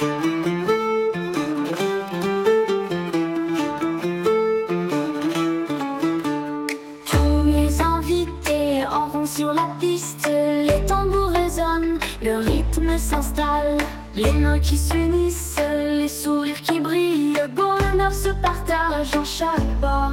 Tous les invités en rond sur la piste, les tambours résonnent, le rythme s'installe, les mains qui s'unissent, les sourires qui brillent, le bonheur se partage en chaque pas.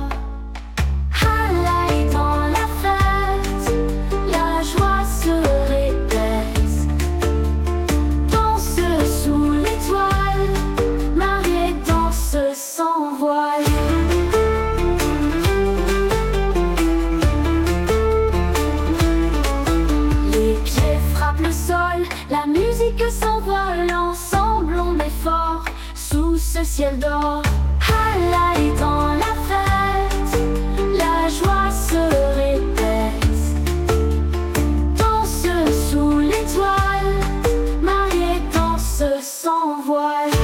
Les pieds frappent le sol, la musique s'envole, ensemble on est fort sous ce ciel d'or. Highlight dans la fête, la joie se répète. Danse sous l'étoile, mariée danse sans voile.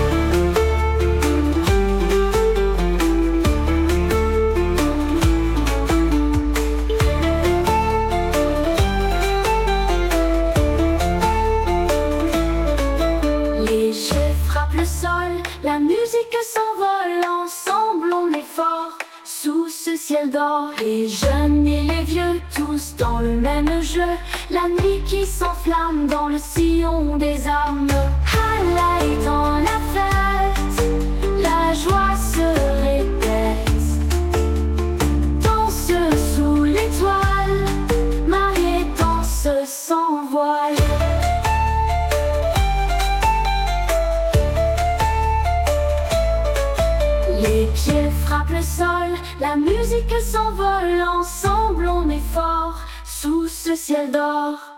La musique s'envole, ensemble on est fort sous ce ciel d'or. Les jeunes et les vieux, tous dans le même jeu, la nuit qui s'enflamme dans le sillon des armes. Highlight dans la fête, la joie se répète. Danse sous l'étoile, mariée danse sans voile. Les pieds frappent le sol, la musique s'envole, ensemble on est fort sous ce ciel d'or.